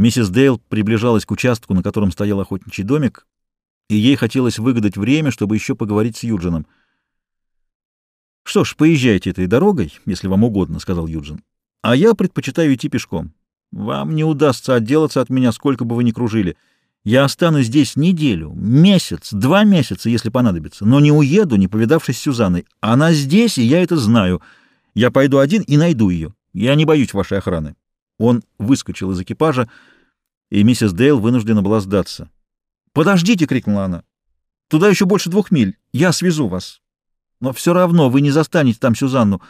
Миссис Дейл приближалась к участку, на котором стоял охотничий домик, и ей хотелось выгадать время, чтобы еще поговорить с Юджином. «Что ж, поезжайте этой дорогой, если вам угодно», — сказал Юджин. «А я предпочитаю идти пешком. Вам не удастся отделаться от меня, сколько бы вы ни кружили. Я останусь здесь неделю, месяц, два месяца, если понадобится, но не уеду, не повидавшись с Сюзанной. Она здесь, и я это знаю. Я пойду один и найду ее. Я не боюсь вашей охраны». Он выскочил из экипажа, и миссис Дейл вынуждена была сдаться. «Подождите!» — крикнула она. «Туда еще больше двух миль. Я свезу вас. Но все равно вы не застанете там Сюзанну.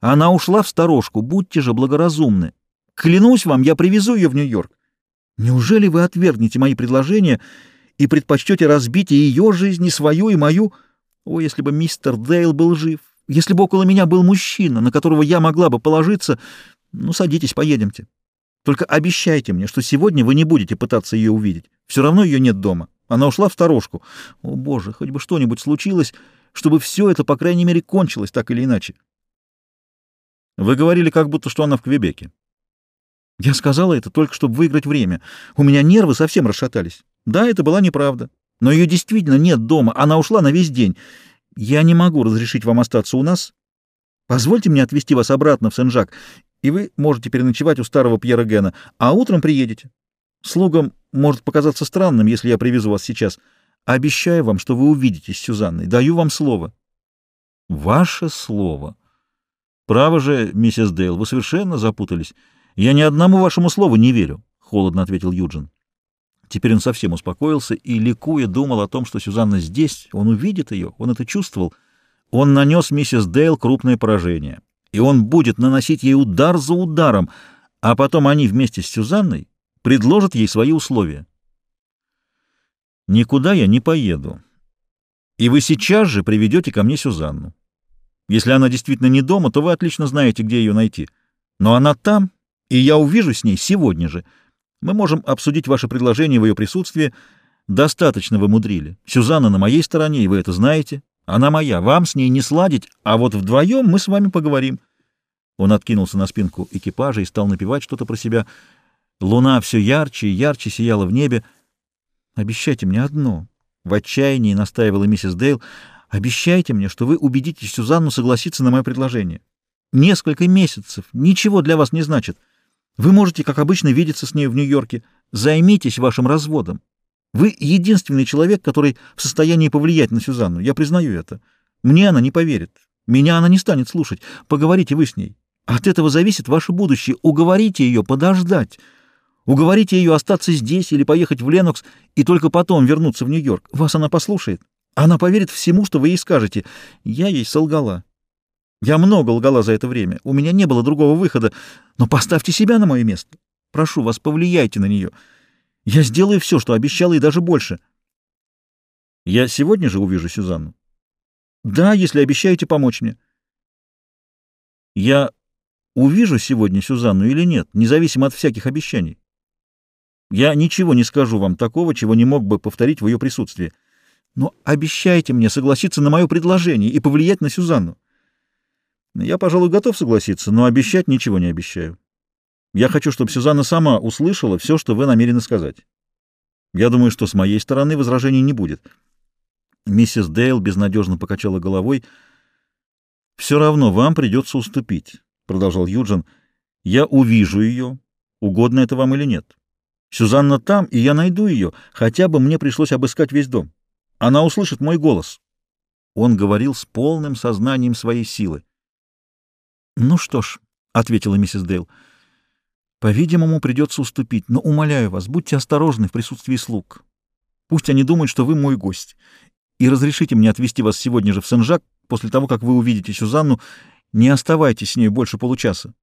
Она ушла в сторожку. Будьте же благоразумны. Клянусь вам, я привезу ее в Нью-Йорк. Неужели вы отвергнете мои предложения и предпочтете разбить и ее жизнь, и свою, и мою? О, если бы мистер Дейл был жив! Если бы около меня был мужчина, на которого я могла бы положиться, ну, садитесь, поедемте. Только обещайте мне, что сегодня вы не будете пытаться ее увидеть. Все равно ее нет дома. Она ушла в сторожку. О, Боже, хоть бы что-нибудь случилось, чтобы все это, по крайней мере, кончилось так или иначе. Вы говорили, как будто, что она в Квебеке. Я сказала это только, чтобы выиграть время. У меня нервы совсем расшатались. Да, это была неправда. Но ее действительно нет дома. Она ушла на весь день. Я не могу разрешить вам остаться у нас. Позвольте мне отвезти вас обратно в Сен-Жак, и вы можете переночевать у старого Пьера Гена, а утром приедете. Слугам может показаться странным, если я привезу вас сейчас. Обещаю вам, что вы увидитесь с Сюзанной. Даю вам слово. Ваше слово. Право же, миссис Дейл, вы совершенно запутались. Я ни одному вашему слову не верю, — холодно ответил Юджин. Теперь он совсем успокоился и, ликуя, думал о том, что Сюзанна здесь, он увидит ее, он это чувствовал. Он нанес миссис Дейл крупное поражение, и он будет наносить ей удар за ударом, а потом они вместе с Сюзанной предложат ей свои условия. «Никуда я не поеду, и вы сейчас же приведете ко мне Сюзанну. Если она действительно не дома, то вы отлично знаете, где ее найти. Но она там, и я увижу с ней сегодня же. Мы можем обсудить ваше предложение в ее присутствии. Достаточно вы мудрили. Сюзанна на моей стороне, и вы это знаете. Она моя, вам с ней не сладить, а вот вдвоем мы с вами поговорим. Он откинулся на спинку экипажа и стал напевать что-то про себя. Луна все ярче и ярче сияла в небе. «Обещайте мне одно», — в отчаянии настаивала миссис Дейл. «Обещайте мне, что вы убедите Сюзанну согласиться на мое предложение. Несколько месяцев ничего для вас не значит. Вы можете, как обычно, видеться с ней в Нью-Йорке. Займитесь вашим разводом. Вы единственный человек, который в состоянии повлиять на Сюзанну. Я признаю это. Мне она не поверит. Меня она не станет слушать. Поговорите вы с ней. От этого зависит ваше будущее. Уговорите ее подождать. Уговорите ее остаться здесь или поехать в Ленокс и только потом вернуться в Нью-Йорк. Вас она послушает. Она поверит всему, что вы ей скажете. Я ей солгала. Я много лгала за это время. У меня не было другого выхода. Но поставьте себя на мое место. Прошу вас, повлияйте на нее. Я сделаю все, что обещала, и даже больше. Я сегодня же увижу Сюзанну? Да, если обещаете помочь мне. Я увижу сегодня Сюзанну или нет, независимо от всяких обещаний. Я ничего не скажу вам такого, чего не мог бы повторить в ее присутствии. Но обещайте мне согласиться на мое предложение и повлиять на Сюзанну. Я, пожалуй, готов согласиться, но обещать ничего не обещаю. Я хочу, чтобы Сюзанна сама услышала все, что вы намерены сказать. Я думаю, что с моей стороны возражений не будет. Миссис Дейл безнадежно покачала головой. «Все равно вам придется уступить», — продолжал Юджин. «Я увижу ее, угодно это вам или нет. Сюзанна там, и я найду ее, хотя бы мне пришлось обыскать весь дом. Она услышит мой голос». Он говорил с полным сознанием своей силы. «Ну что ж», — ответила миссис Дейл, — по-видимому, придется уступить, но, умоляю вас, будьте осторожны в присутствии слуг. Пусть они думают, что вы мой гость. И разрешите мне отвезти вас сегодня же в Сен-Жак, после того, как вы увидите Сюзанну. Не оставайтесь с ней больше получаса.